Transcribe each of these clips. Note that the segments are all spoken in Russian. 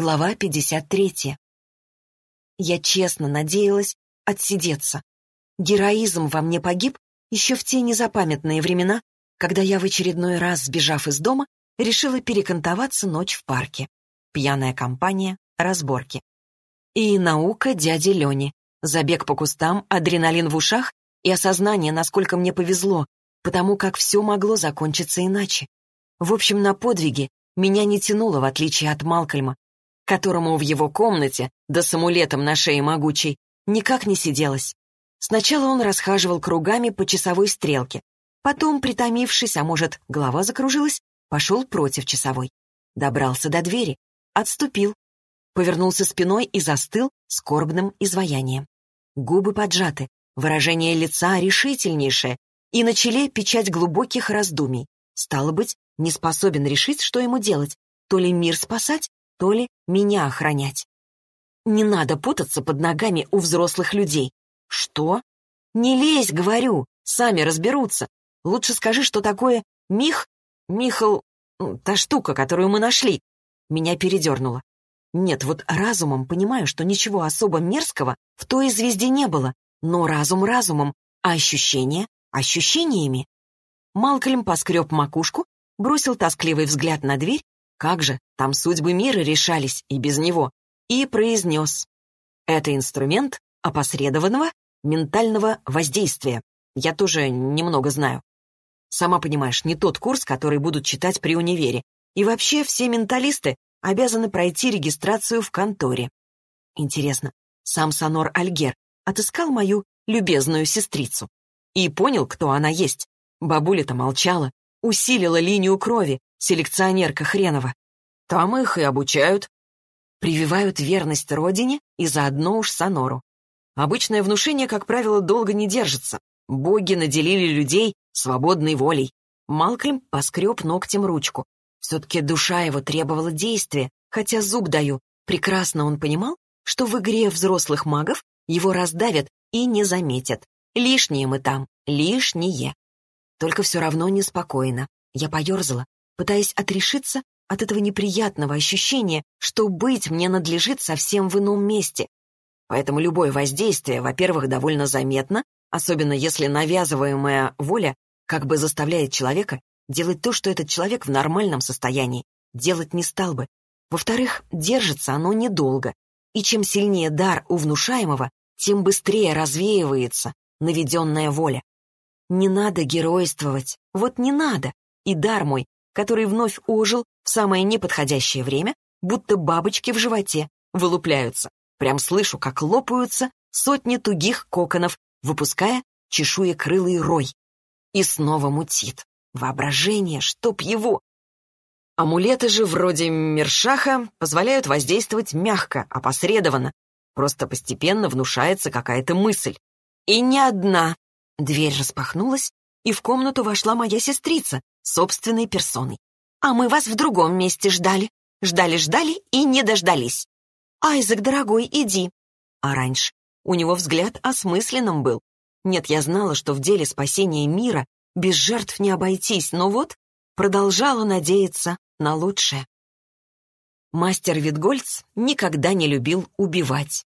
Глава 53. Я честно надеялась отсидеться. Героизм во мне погиб еще в те незапамятные времена, когда я в очередной раз, сбежав из дома, решила перекантоваться ночь в парке. Пьяная компания, разборки. И наука дяди Лени. Забег по кустам, адреналин в ушах и осознание, насколько мне повезло, потому как все могло закончиться иначе. В общем, на подвиги меня не тянуло, в отличие от Малкольма, которому в его комнате, да с амулетом на шее могучей, никак не сиделось. Сначала он расхаживал кругами по часовой стрелке, потом, притомившись, а может, голова закружилась, пошел против часовой. Добрался до двери, отступил, повернулся спиной и застыл скорбным изваянием. Губы поджаты, выражение лица решительнейшее, и на челе печать глубоких раздумий. Стало быть, не способен решить, что ему делать, то ли мир спасать, то ли меня охранять. Не надо путаться под ногами у взрослых людей. Что? Не лезь, говорю, сами разберутся. Лучше скажи, что такое Мих... Михал... Та штука, которую мы нашли. Меня передернуло. Нет, вот разумом понимаю, что ничего особо мерзкого в той звезде не было, но разум разумом, а ощущения ощущениями. Малкольм поскреб макушку, бросил тоскливый взгляд на дверь как же, там судьбы мира решались и без него. И произнес. Это инструмент опосредованного ментального воздействия. Я тоже немного знаю. Сама понимаешь, не тот курс, который будут читать при универе. И вообще все менталисты обязаны пройти регистрацию в конторе. Интересно, сам Санор Альгер отыскал мою любезную сестрицу и понял, кто она есть. Бабуля-то молчала, усилила линию крови, селекционерка хренова. Там их и обучают. Прививают верность родине и заодно уж Сонору. Обычное внушение, как правило, долго не держится. Боги наделили людей свободной волей. Малкольм поскреб ногтем ручку. Все-таки душа его требовала действия, хотя зуб даю. Прекрасно он понимал, что в игре взрослых магов его раздавят и не заметят. Лишние мы там, лишние. Только все равно неспокойно. Я поерзала, пытаясь отрешиться от этого неприятного ощущения, что быть мне надлежит совсем в ином месте. Поэтому любое воздействие, во-первых, довольно заметно, особенно если навязываемая воля как бы заставляет человека делать то, что этот человек в нормальном состоянии делать не стал бы. Во-вторых, держится оно недолго, и чем сильнее дар у внушаемого, тем быстрее развеивается наведенная воля. Не надо геройствовать, вот не надо, и дар мой который вновь ожил в самое неподходящее время, будто бабочки в животе вылупляются. Прям слышу, как лопаются сотни тугих коконов, выпуская чешуекрылый рой. И снова мутит. Воображение, чтоб его. Амулеты же вроде Мершаха позволяют воздействовать мягко, опосредованно. Просто постепенно внушается какая-то мысль. И не одна. Дверь распахнулась, и в комнату вошла моя сестрица, собственной персоной. А мы вас в другом месте ждали. Ждали-ждали и не дождались. Айзек, дорогой, иди. А раньше у него взгляд осмысленным был. Нет, я знала, что в деле спасения мира без жертв не обойтись, но вот продолжала надеяться на лучшее. Мастер Витгольц никогда не любил убивать.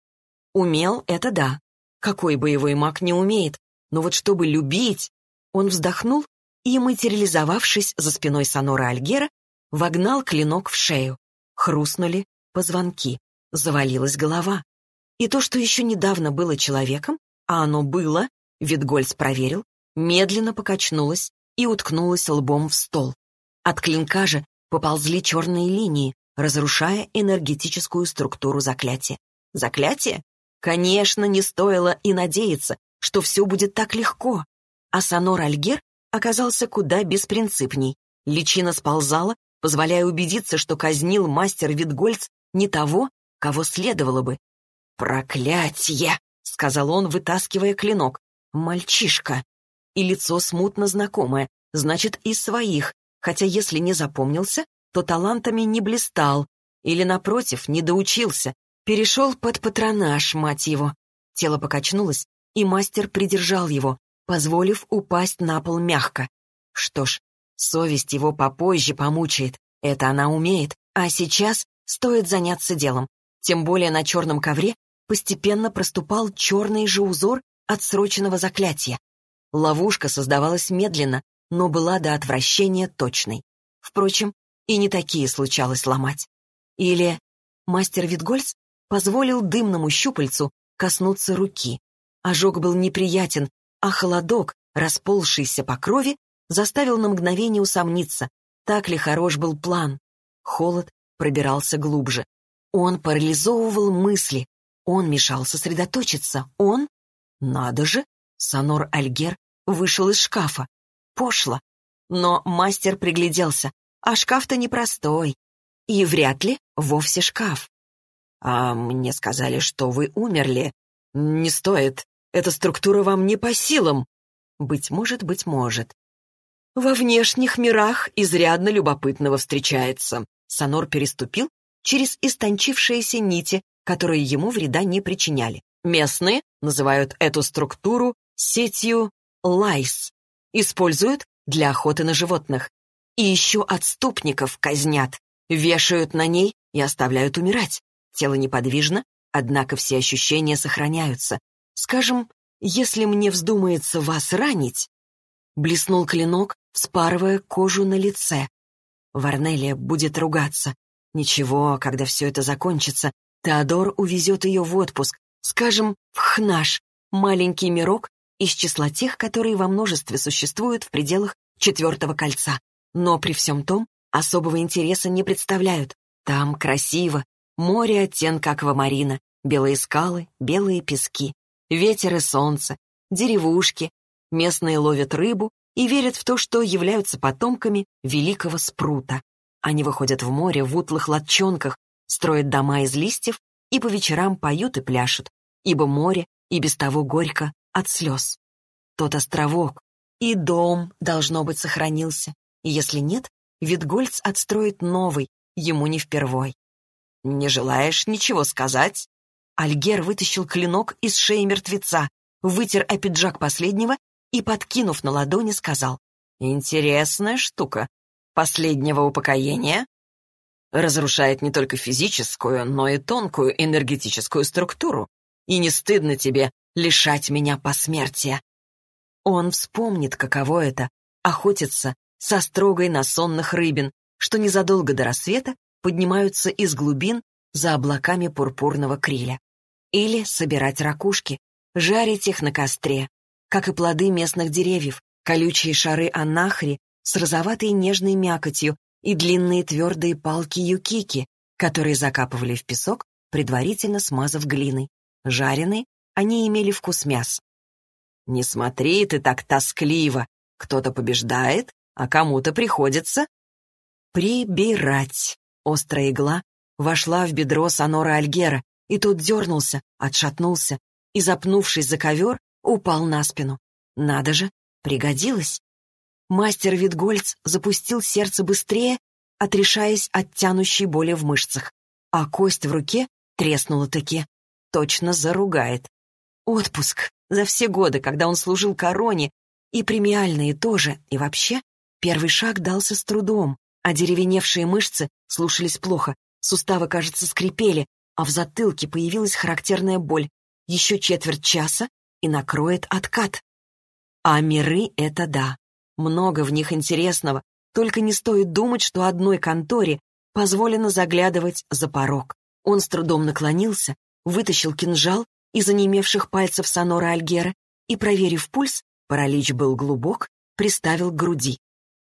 Умел — это да. Какой боевой маг не умеет. Но вот чтобы любить... Он вздохнул и, материализовавшись за спиной Сонора Альгера, вогнал клинок в шею. Хрустнули позвонки, завалилась голова. И то, что еще недавно было человеком, а оно было, Витгольц проверил, медленно покачнулось и уткнулось лбом в стол. От клинка же поползли черные линии, разрушая энергетическую структуру заклятия. Заклятие? Конечно, не стоило и надеяться, что все будет так легко. А Сонор Альгер оказался куда беспринципней. Личина сползала, позволяя убедиться, что казнил мастер Витгольц не того, кого следовало бы. «Проклятье!» — сказал он, вытаскивая клинок. «Мальчишка!» И лицо смутно знакомое, значит, из своих, хотя если не запомнился, то талантами не блистал, или, напротив, не доучился, перешел под патронаж, мать его. Тело покачнулось, и мастер придержал его, позволив упасть на пол мягко. Что ж, совесть его попозже помучает, это она умеет, а сейчас стоит заняться делом. Тем более на черном ковре постепенно проступал черный же узор отсроченного заклятия. Ловушка создавалась медленно, но была до отвращения точной. Впрочем, и не такие случалось ломать. Или мастер Витгольц позволил дымному щупальцу коснуться руки. Ожог был неприятен, а холодок, расползшийся по крови, заставил на мгновение усомниться, так ли хорош был план. Холод пробирался глубже. Он парализовывал мысли, он мешал сосредоточиться, он... Надо же! Сонор Альгер вышел из шкафа. Пошло. Но мастер пригляделся, а шкаф-то непростой. И вряд ли вовсе шкаф. «А мне сказали, что вы умерли. Не стоит. Эта структура вам не по силам». «Быть может, быть может». «Во внешних мирах изрядно любопытного встречается». Сонор переступил через истончившиеся нити, которые ему вреда не причиняли. Местные называют эту структуру сетью лайс. Используют для охоты на животных. И еще отступников казнят, вешают на ней и оставляют умирать. Тело неподвижно, однако все ощущения сохраняются. Скажем, если мне вздумается вас ранить... Блеснул клинок, вспарывая кожу на лице. Варнелия будет ругаться. Ничего, когда все это закончится, Теодор увезет ее в отпуск, скажем, в Хнаш, маленький мирок из числа тех, которые во множестве существуют в пределах четвертого кольца. Но при всем том особого интереса не представляют. Там красиво, море оттенка аквамарина, белые скалы, белые пески, ветер и солнце, деревушки. Местные ловят рыбу и верят в то, что являются потомками великого спрута. Они выходят в море в утлых лодчонках, строят дома из листьев и по вечерам поют и пляшут, ибо море и без того горько от слез. Тот островок и дом, должно быть, сохранился, и если нет, Витгольц отстроит новый, ему не впервой. «Не желаешь ничего сказать?» Альгер вытащил клинок из шеи мертвеца, вытер о пиджак последнего и, подкинув на ладони, сказал «Интересная штука. Последнего упокоения разрушает не только физическую, но и тонкую энергетическую структуру. И не стыдно тебе лишать меня посмертия. Он вспомнит, каково это — охотиться со строгой на сонных рыбин, что незадолго до рассвета поднимаются из глубин за облаками пурпурного криля. Или собирать ракушки, жарить их на костре, как и плоды местных деревьев, колючие шары анахри с розоватой нежной мякотью и длинные твердые палки юкики, которые закапывали в песок, предварительно смазав глиной. Жареные, они имели вкус мяса. «Не смотри ты так тоскливо. Кто-то побеждает, а кому-то приходится...» «Прибирать». Острая игла вошла в бедро Сонора Альгера, и тот дернулся, отшатнулся и, запнувшись за ковер, упал на спину. Надо же, пригодилось. Мастер Витгольц запустил сердце быстрее, отрешаясь от тянущей боли в мышцах, а кость в руке треснула-таки. Точно заругает. Отпуск за все годы, когда он служил короне, и премиальные тоже, и вообще, первый шаг дался с трудом, а деревеневшие мышцы слушались плохо, суставы, кажется, скрипели, а в затылке появилась характерная боль. Еще четверть часа и накроет откат. А миры — это да. Много в них интересного, только не стоит думать, что одной конторе позволено заглядывать за порог. Он с трудом наклонился, вытащил кинжал из онемевших пальцев Сонора Альгера и, проверив пульс, паралич был глубок, приставил к груди.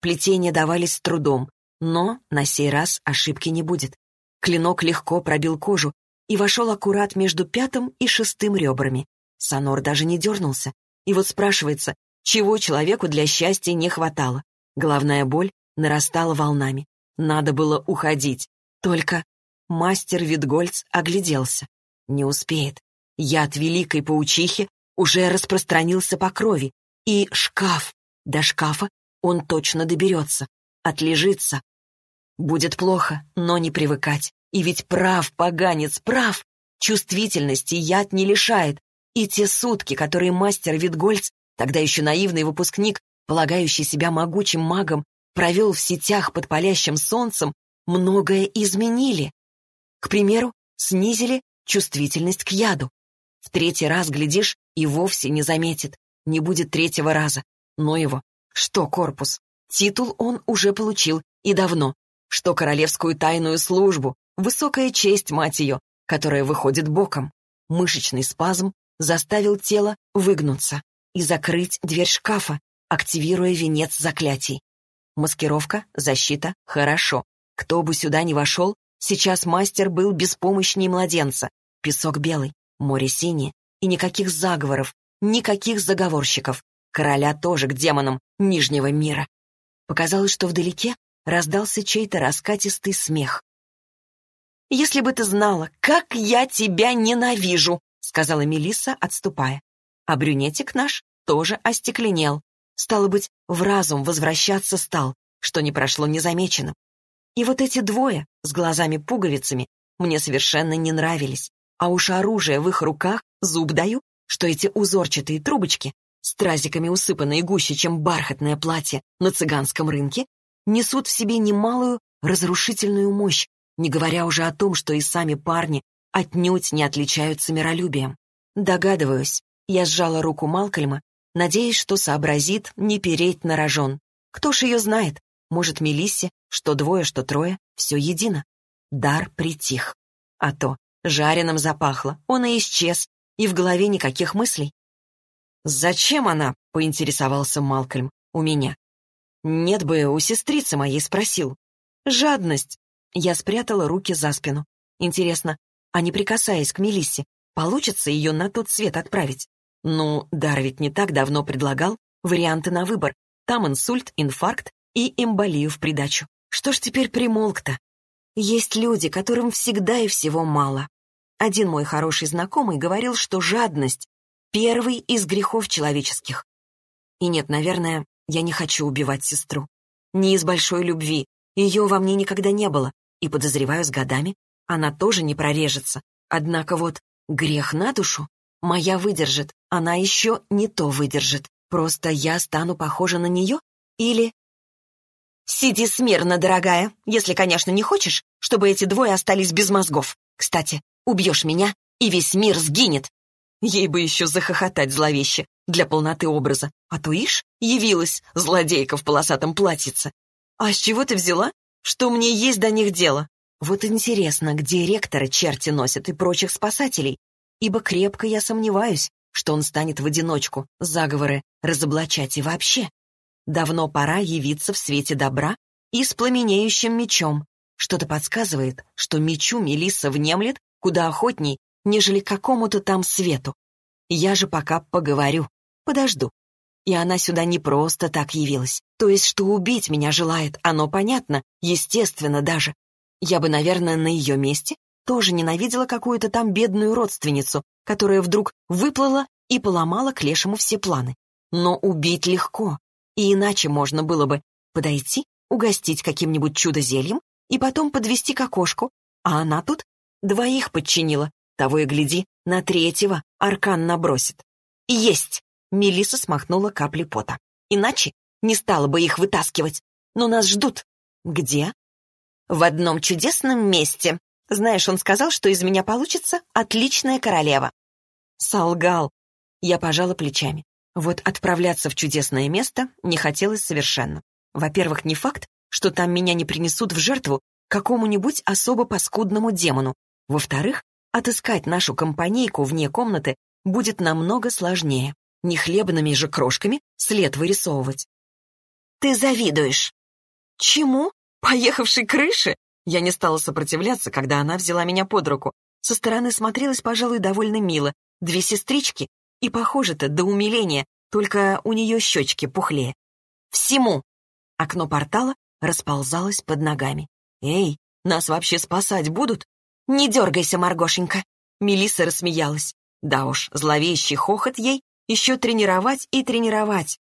Плетения давались с трудом, но на сей раз ошибки не будет. Клинок легко пробил кожу и вошел аккурат между пятым и шестым ребрами. Сонор даже не дернулся. И вот спрашивается, чего человеку для счастья не хватало? Главная боль нарастала волнами. Надо было уходить. Только мастер Витгольц огляделся. Не успеет. Яд великой паучихи уже распространился по крови. И шкаф. До шкафа он точно доберется. Отлежится. Будет плохо, но не привыкать. И ведь прав, поганец, прав. Чувствительности яд не лишает. И те сутки, которые мастер Витгольц, тогда еще наивный выпускник, полагающий себя могучим магом, провел в сетях под палящим солнцем, многое изменили. К примеру, снизили чувствительность к яду. В третий раз, глядишь, и вовсе не заметит. Не будет третьего раза. Но его. Что корпус? Титул он уже получил, и давно. Что королевскую тайную службу. Высокая честь, мать ее, которая выходит боком. Мышечный спазм заставил тело выгнуться и закрыть дверь шкафа, активируя венец заклятий. Маскировка, защита — хорошо. Кто бы сюда ни вошел, сейчас мастер был беспомощней младенца. Песок белый, море синее, и никаких заговоров, никаких заговорщиков. Короля тоже к демонам Нижнего мира. Показалось, что вдалеке раздался чей-то раскатистый смех. «Если бы ты знала, как я тебя ненавижу!» — сказала Мелисса, отступая. А брюнетик наш тоже остекленел. Стало быть, в разум возвращаться стал, что не прошло незамеченным. И вот эти двое с глазами-пуговицами мне совершенно не нравились. А уж оружие в их руках, зуб даю, что эти узорчатые трубочки, стразиками усыпанные гуще, чем бархатное платье на цыганском рынке, несут в себе немалую разрушительную мощь, не говоря уже о том, что и сами парни отнюдь не отличаются миролюбием. Догадываюсь, я сжала руку Малкольма, надеясь, что сообразит не переть на рожон. Кто ж ее знает? Может, Мелиссе, что двое, что трое, все едино. Дар притих. А то Жареным запахло, он и исчез, и в голове никаких мыслей. «Зачем она?» — поинтересовался Малкольм у меня. «Нет бы, у сестрицы моей спросил». «Жадность!» Я спрятала руки за спину. Интересно, а не прикасаясь к Мелиссе, получится ее на тот свет отправить? Ну, Дар ведь не так давно предлагал варианты на выбор. Там инсульт, инфаркт и эмболию в придачу. Что ж теперь примолк-то? Есть люди, которым всегда и всего мало. Один мой хороший знакомый говорил, что жадность — первый из грехов человеческих. И нет, наверное, я не хочу убивать сестру. Не из большой любви. Ее во мне никогда не было. И, подозреваю, с годами она тоже не прорежется. Однако вот грех на душу моя выдержит, она еще не то выдержит. Просто я стану похожа на нее? Или «Сиди смирно, дорогая, если, конечно, не хочешь, чтобы эти двое остались без мозгов. Кстати, убьешь меня, и весь мир сгинет». Ей бы еще захохотать зловеще для полноты образа. А то ишь, явилась злодейка в полосатом платьице. «А с чего ты взяла? Что мне есть до них дело?» Вот интересно, где ректора черти носят и прочих спасателей, ибо крепко я сомневаюсь, что он станет в одиночку заговоры разоблачать и вообще. Давно пора явиться в свете добра и с пламенеющим мечом. Что-то подсказывает, что мечу Мелисса внемлет куда охотней, нежели какому-то там свету. Я же пока поговорю, подожду. И она сюда не просто так явилась. То есть, что убить меня желает, оно понятно, естественно даже. Я бы, наверное, на ее месте тоже ненавидела какую-то там бедную родственницу, которая вдруг выплыла и поломала к лешему все планы. Но убить легко, и иначе можно было бы подойти, угостить каким-нибудь чудо-зельем и потом подвести к окошку, а она тут двоих подчинила. Того и гляди, на третьего аркан набросит. «Есть!» — Мелиса смахнула капли пота. «Иначе не стала бы их вытаскивать. Но нас ждут». «Где?» «В одном чудесном месте. Знаешь, он сказал, что из меня получится отличная королева». Солгал. Я пожала плечами. Вот отправляться в чудесное место не хотелось совершенно. Во-первых, не факт, что там меня не принесут в жертву какому-нибудь особо паскудному демону. Во-вторых, отыскать нашу компанейку вне комнаты будет намного сложнее. Не хлебными же крошками след вырисовывать. «Ты завидуешь!» «Чему? Поехавшей крыши?» Я не стала сопротивляться, когда она взяла меня под руку. Со стороны смотрелась, пожалуй, довольно мило. Две сестрички и похоже-то до умиления, только у нее щечки пухлее. Всему! Окно портала расползалось под ногами. «Эй, нас вообще спасать будут?» «Не дергайся, Маргошенька!» Мелисса рассмеялась. Да уж, зловещий хохот ей еще тренировать и тренировать.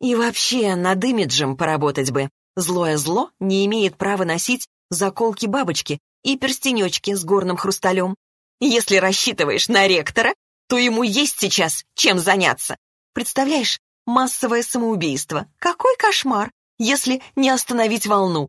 И вообще над имиджем поработать бы. Злое зло не имеет права носить заколки-бабочки и перстенечки с горным хрусталем. Если рассчитываешь на ректора, то ему есть сейчас чем заняться. Представляешь, массовое самоубийство. Какой кошмар, если не остановить волну.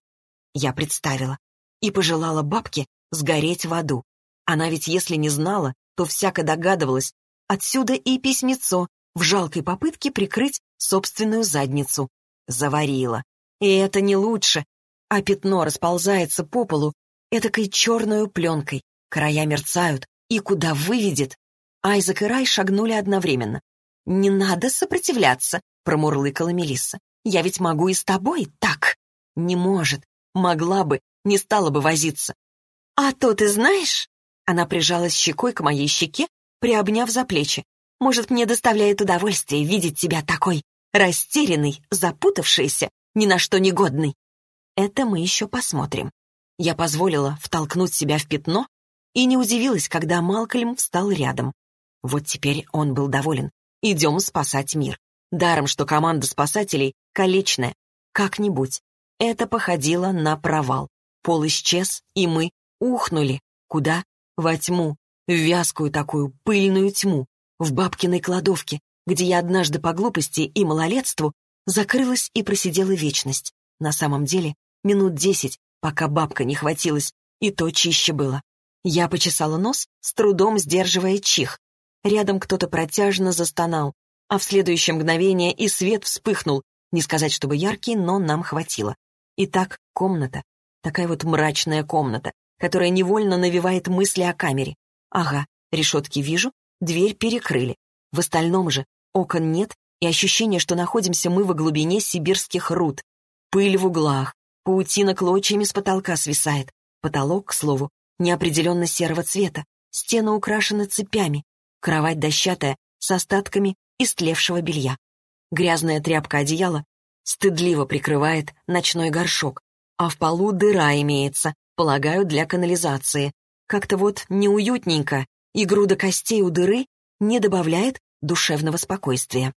Я представила и пожелала бабке сгореть в аду. Она ведь, если не знала, то всяко догадывалась. Отсюда и письмецо в жалкой попытке прикрыть собственную задницу. Заварила. И это не лучше. А пятно расползается по полу этакой черную пленкой. Края мерцают. И куда выведет? Айзек и Рай шагнули одновременно. «Не надо сопротивляться», — промурлыкала Мелисса. «Я ведь могу и с тобой так». «Не может. Могла бы, не стала бы возиться». «А то ты знаешь...» Она прижалась щекой к моей щеке, приобняв за плечи. «Может, мне доставляет удовольствие видеть тебя такой растерянный, запутавшийся, ни на что негодный. Это мы еще посмотрим. Я позволила втолкнуть себя в пятно и не удивилась, когда Малкольм встал рядом. Вот теперь он был доволен. Идем спасать мир. Даром, что команда спасателей колечная. Как-нибудь. Это походило на провал. Пол исчез, и мы ухнули. Куда? Во тьму. В вязкую такую пыльную тьму. В бабкиной кладовке, где я однажды по глупости и малолетству закрылась и просидела вечность. На самом деле, минут десять, пока бабка не хватилась, и то чище было. Я почесала нос, с трудом сдерживая чих. Рядом кто-то протяжно застонал, а в следующее мгновение и свет вспыхнул, не сказать, чтобы яркий, но нам хватило. Итак, комната. Такая вот мрачная комната, которая невольно навевает мысли о камере. Ага, решетки вижу, дверь перекрыли. В остальном же окон нет и ощущение, что находимся мы во глубине сибирских руд. Пыль в углах, паутина клочьями с потолка свисает. Потолок, к слову, неопределенно серого цвета, стены украшены цепями, кровать дощатая с остатками истлевшего белья. Грязная тряпка одеяла стыдливо прикрывает ночной горшок, а в полу дыра имеется, полагаю, для канализации. Как-то вот неуютненько, и груда костей у дыры не добавляет душевного спокойствия.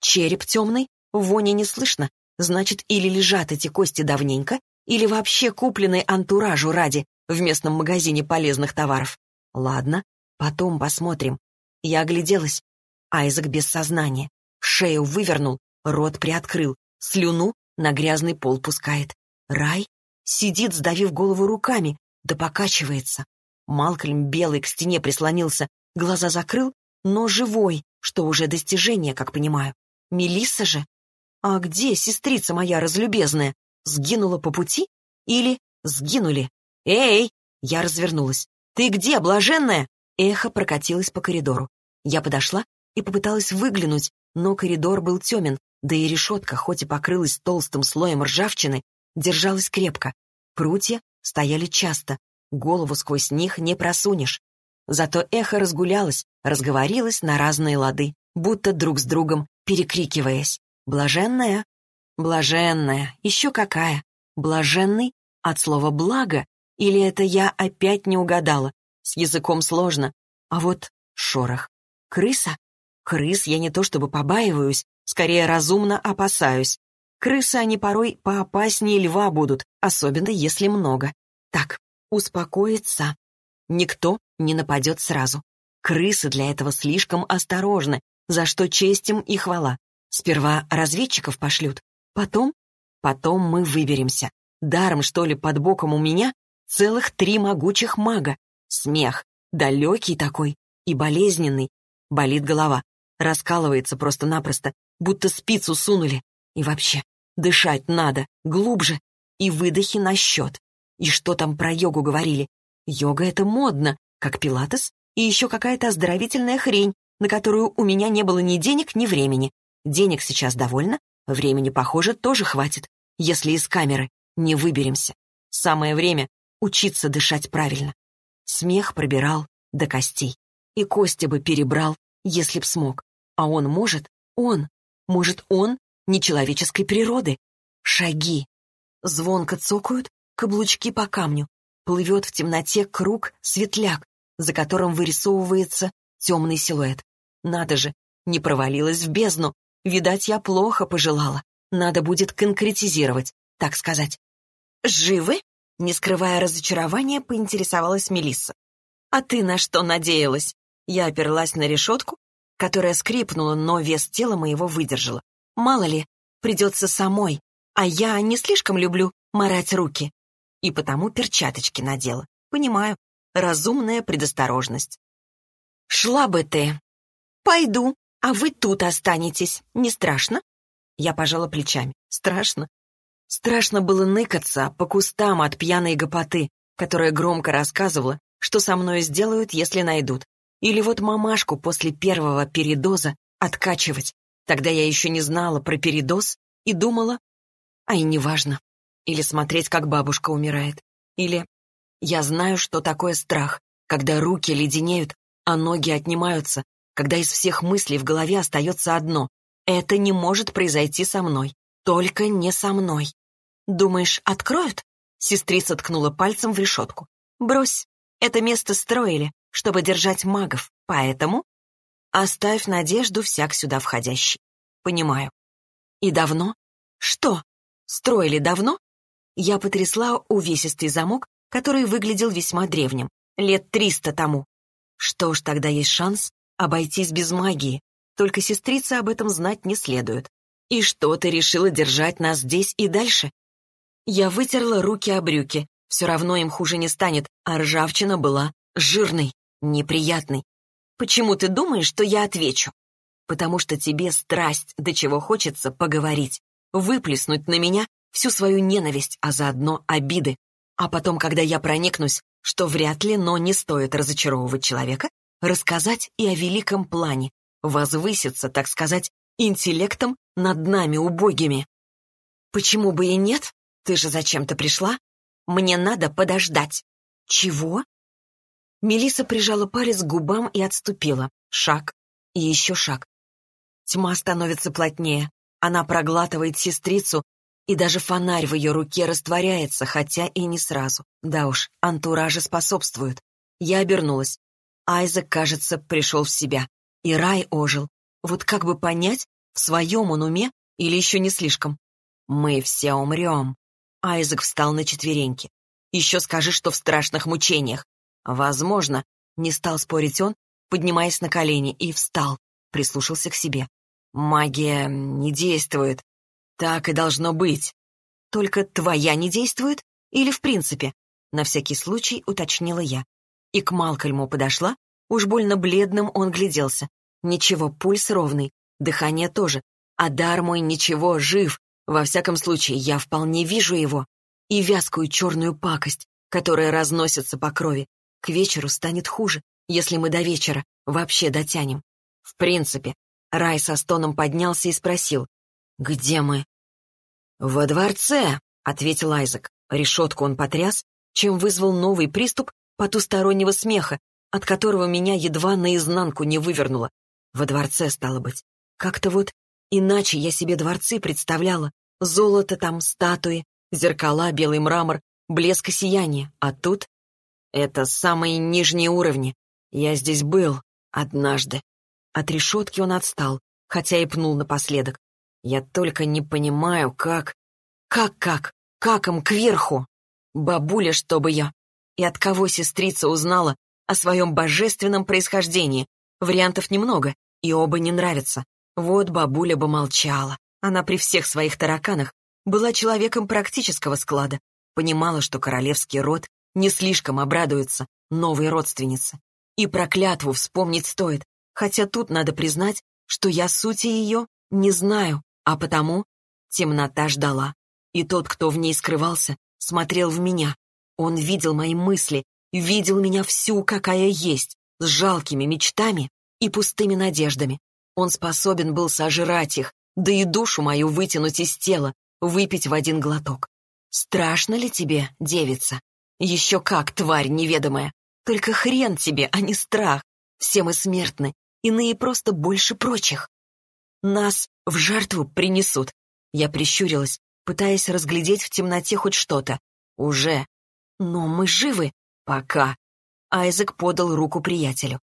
Череп темный, вони не слышно, значит, или лежат эти кости давненько, или вообще куплены антуражу ради в местном магазине полезных товаров. Ладно, потом посмотрим. Я огляделась. Айзек без сознания. Шею вывернул, рот приоткрыл, слюну на грязный пол пускает. Рай сидит, сдавив голову руками, да покачивается. Малкольм белый к стене прислонился, глаза закрыл, но живой, что уже достижение, как понимаю. Мелисса же? А где сестрица моя разлюбезная? Сгинула по пути? Или сгинули? Эй! Я развернулась. Ты где, блаженная? Эхо прокатилось по коридору. Я подошла и попыталась выглянуть, но коридор был темен, да и решетка, хоть и покрылась толстым слоем ржавчины, держалась крепко. Прутья стояли часто, голову сквозь них не просунешь. Зато эхо разгулялось, разговорилось на разные лады, будто друг с другом перекрикиваясь. «Блаженная? Блаженная, еще какая? Блаженный от слова «благо» или это я опять не угадала? С языком сложно. А вот шорох. Крыса? Крыс я не то чтобы побаиваюсь, скорее разумно опасаюсь. Крысы они порой поопаснее льва будут, особенно если много. Так, успокоиться. Никто не нападет сразу. Крысы для этого слишком осторожны, за что честь им и хвала. Сперва разведчиков пошлют, потом... Потом мы выберемся. Даром, что ли, под боком у меня целых три могучих мага. Смех, далекий такой и болезненный. Болит голова, раскалывается просто-напросто, будто спицу сунули. И вообще, дышать надо, глубже, и выдохи на счет. И что там про йогу говорили? Йога — это модно, как пилатес, и еще какая-то оздоровительная хрень, на которую у меня не было ни денег, ни времени. Денег сейчас довольно, времени, похоже, тоже хватит, если из камеры не выберемся. Самое время учиться дышать правильно. Смех пробирал до костей. И Костя бы перебрал, если б смог. А он может, он, может, он нечеловеческой природы. Шаги. Звонко цокают каблучки по камню. Плывет в темноте круг светляк, за которым вырисовывается темный силуэт. Надо же, не провалилась в бездну. Видать, я плохо пожелала. Надо будет конкретизировать, так сказать. «Живы?» — не скрывая разочарования, поинтересовалась Мелисса. «А ты на что надеялась?» Я оперлась на решетку, которая скрипнула, но вес тела моего выдержала. Мало ли, придется самой, а я не слишком люблю марать руки. И потому перчаточки надела. Понимаю. Разумная предосторожность. «Шла бы ты!» «Пойду, а вы тут останетесь. Не страшно?» Я пожала плечами. «Страшно?» Страшно было ныкаться по кустам от пьяной гопоты, которая громко рассказывала, что со мной сделают, если найдут. Или вот мамашку после первого передоза откачивать. Тогда я еще не знала про передоз и думала, а и неважно. Или смотреть, как бабушка умирает. Или я знаю, что такое страх, когда руки леденеют, а ноги отнимаются, когда из всех мыслей в голове остается одно. Это не может произойти со мной. Только не со мной. Думаешь, откроют? Сестрица ткнула пальцем в решетку. Брось. Это место строили, чтобы держать магов, поэтому... Оставь надежду всяк сюда входящий. Понимаю. И давно? Что? Строили давно? Я потрясла увесистый замок, который выглядел весьма древним. Лет триста тому. Что ж, тогда есть шанс обойтись без магии. Только сестрица об этом знать не следует. И что ты решила держать нас здесь и дальше? Я вытерла руки о брюки. Все равно им хуже не станет, а ржавчина была жирной, неприятной. Почему ты думаешь, что я отвечу? Потому что тебе страсть, до чего хочется поговорить, выплеснуть на меня всю свою ненависть, а заодно обиды. А потом, когда я проникнусь, что вряд ли, но не стоит разочаровывать человека, рассказать и о великом плане, возвыситься, так сказать, интеллектом над нами убогими. Почему бы и нет? Ты же зачем-то пришла? Мне надо подождать. Чего? Мелиса прижала палец к губам и отступила. Шаг. И еще шаг. Тьма становится плотнее. Она проглатывает сестрицу, и даже фонарь в ее руке растворяется, хотя и не сразу. Да уж, антуражи способствуют. Я обернулась. Айзек, кажется, пришел в себя. И рай ожил. Вот как бы понять, в своем он уме или еще не слишком? Мы все умрем. Айзек встал на четвереньки. Еще скажи, что в страшных мучениях. Возможно, не стал спорить он, поднимаясь на колени, и встал, прислушался к себе. Магия не действует. Так и должно быть. Только твоя не действует? Или в принципе? На всякий случай уточнила я и к Малкольму подошла, уж больно бледным он гляделся. Ничего, пульс ровный, дыхание тоже. А дар мой ничего, жив. Во всяком случае, я вполне вижу его. И вязкую черную пакость, которая разносится по крови. К вечеру станет хуже, если мы до вечера вообще дотянем. В принципе, Рай со стоном поднялся и спросил, «Где мы?» «Во дворце», — ответил Айзек. Решетку он потряс, чем вызвал новый приступ потустороннего смеха, от которого меня едва наизнанку не вывернуло. Во дворце, стало быть. Как-то вот иначе я себе дворцы представляла. Золото там, статуи, зеркала, белый мрамор, блеск и сияние. А тут это самые нижние уровни. Я здесь был однажды. От решетки он отстал, хотя и пнул напоследок. Я только не понимаю, как... Как-как? Как им кверху? Бабуля, чтобы я... И от кого сестрица узнала о своем божественном происхождении? Вариантов немного, и оба не нравятся. Вот бабуля бы молчала. Она при всех своих тараканах была человеком практического склада, понимала, что королевский род не слишком обрадуется новой родственнице. И проклятву вспомнить стоит, хотя тут надо признать, что я сути ее не знаю, а потому темнота ждала. И тот, кто в ней скрывался, смотрел в меня, он видел мои мысли, видел меня всю, какая есть, с жалкими мечтами и пустыми надеждами. Он способен был сожрать их, да и душу мою вытянуть из тела, выпить в один глоток. Страшно ли тебе, девица? Еще как, тварь неведомая. Только хрен тебе, а не страх. Все мы смертны, иные просто больше прочих. Нас в жертву принесут. Я прищурилась, пытаясь разглядеть в темноте хоть что-то. Уже. «Но мы живы. Пока». Айзек подал руку приятелю.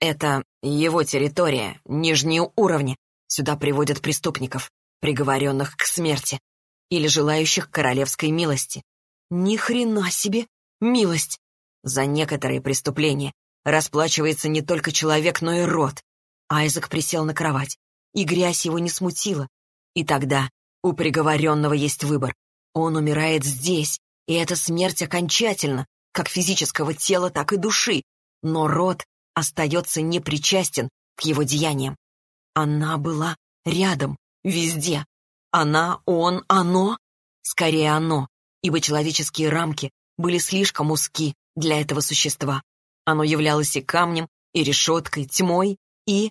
«Это его территория, нижние уровни. Сюда приводят преступников, приговоренных к смерти или желающих королевской милости. Ни хрена себе! Милость! За некоторые преступления расплачивается не только человек, но и род. Айзек присел на кровать, и грязь его не смутила. И тогда у приговоренного есть выбор. Он умирает здесь, и эта смерть окончательно, как физического тела, так и души, но род остается непричастен к его деяниям. Она была рядом, везде. Она, он, оно. Скорее оно, ибо человеческие рамки были слишком узки для этого существа. Оно являлось и камнем, и решеткой, тьмой, и...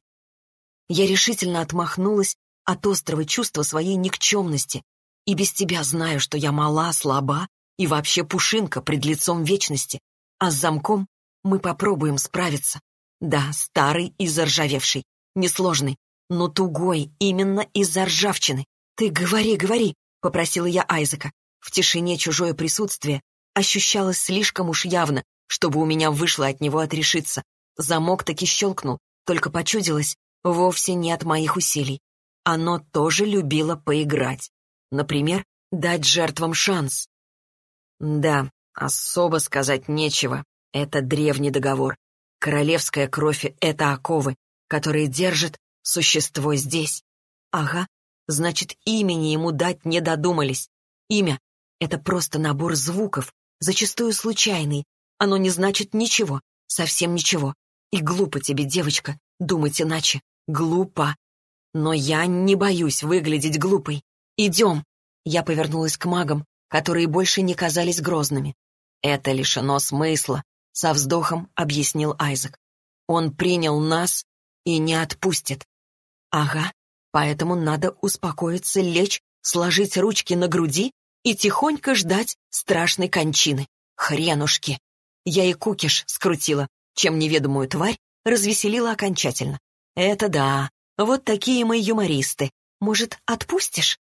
Я решительно отмахнулась от острого чувства своей никчемности, и без тебя знаю, что я мала, слаба и вообще пушинка пред лицом вечности, а с замком мы попробуем справиться. Да, старый и заржавевший, несложный, но тугой именно из-за ржавчины. «Ты говори, говори», — попросила я Айзека. В тишине чужое присутствие ощущалось слишком уж явно, чтобы у меня вышло от него отрешиться. Замок таки щелкнул, только почудилось вовсе не от моих усилий. Оно тоже любило поиграть. Например, дать жертвам шанс. Да, особо сказать нечего. Это древний договор. Королевская кровь — это оковы, которые держат существо здесь. Ага, значит, имени ему дать не додумались. Имя — это просто набор звуков, зачастую случайный. Оно не значит ничего, совсем ничего. И глупо тебе, девочка, думать иначе. Глупо. Но я не боюсь выглядеть глупой. Идем. Я повернулась к магам, которые больше не казались грозными. Это лишено смысла, со вздохом объяснил Айзек. Он принял нас и не отпустит. Ага, поэтому надо успокоиться, лечь, сложить ручки на груди и тихонько ждать страшной кончины. Хренушки. Я и кукиш скрутила, чем неведомую тварь развеселила окончательно. Это да, вот такие мы юмористы. Может, отпустишь?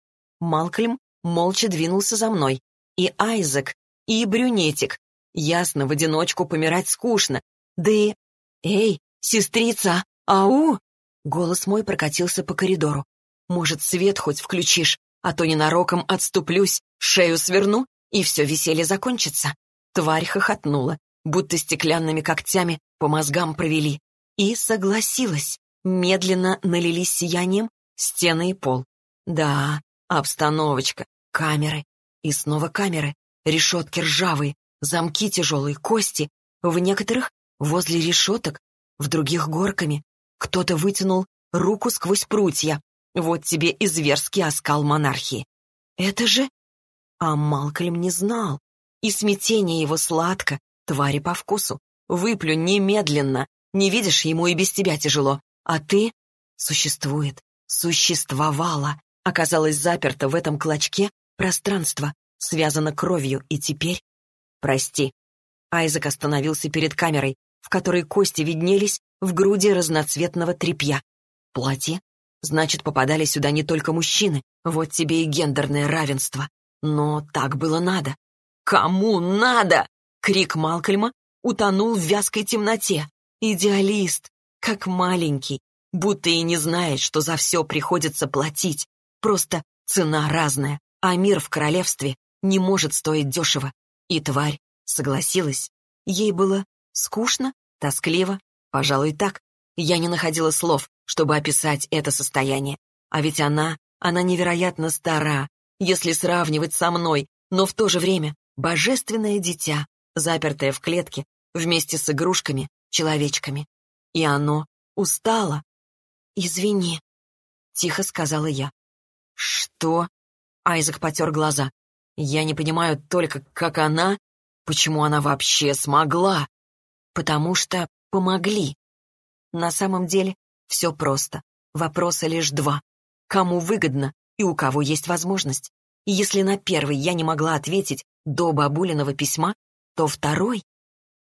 Малкольм молча двинулся за мной. И Айзек, и брюнетик. Ясно, в одиночку помирать скучно. Да и... Эй, сестрица, ау! Голос мой прокатился по коридору. Может, свет хоть включишь, а то ненароком отступлюсь, шею сверну, и все веселье закончится. Тварь хохотнула, будто стеклянными когтями по мозгам провели. И согласилась. Медленно налились сиянием стены и пол. Да, обстановочка, камеры. И снова камеры, решетки ржавые, замки тяжелые, кости. В некоторых возле решеток, в других горками. Кто-то вытянул руку сквозь прутья. Вот тебе и зверский оскал монархии. Это же... А Малкольм не знал. И смятение его сладко, твари по вкусу. Выплю немедленно. Не видишь, ему и без тебя тяжело. А ты... Существует, существовала, оказалась заперта в этом клочке пространства, связана кровью, и теперь... Прости. Айзек остановился перед камерой, в которой кости виднелись в груди разноцветного тряпья. Платье? Значит, попадали сюда не только мужчины. Вот тебе и гендерное равенство. Но так было надо. «Кому надо?» Крик Малкольма утонул в вязкой темноте. Идеалист, как маленький, будто и не знает, что за все приходится платить. Просто цена разная, а мир в королевстве не может стоить дешево. И тварь согласилась. Ей было скучно, тоскливо, пожалуй, так. Я не находила слов, чтобы описать это состояние. А ведь она, она невероятно стара, если сравнивать со мной, но в то же время божественное дитя, запертое в клетке вместе с игрушками, человечками. И оно устало. «Извини», — тихо сказала я. «Что?» — Айзек потер глаза. «Я не понимаю только, как она... Почему она вообще смогла?» «Потому что помогли». На самом деле все просто. Вопроса лишь два. Кому выгодно и у кого есть возможность? И если на первый я не могла ответить до бабулиного письма, то второй...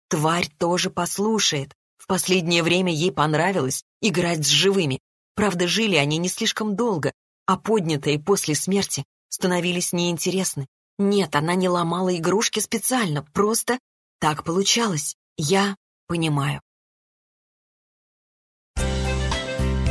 Тварь тоже послушает. В последнее время ей понравилось играть с живыми. Правда, жили они не слишком долго, а поднятые после смерти становились неинтересны. Нет, она не ломала игрушки специально, просто так получалось. Я понимаю.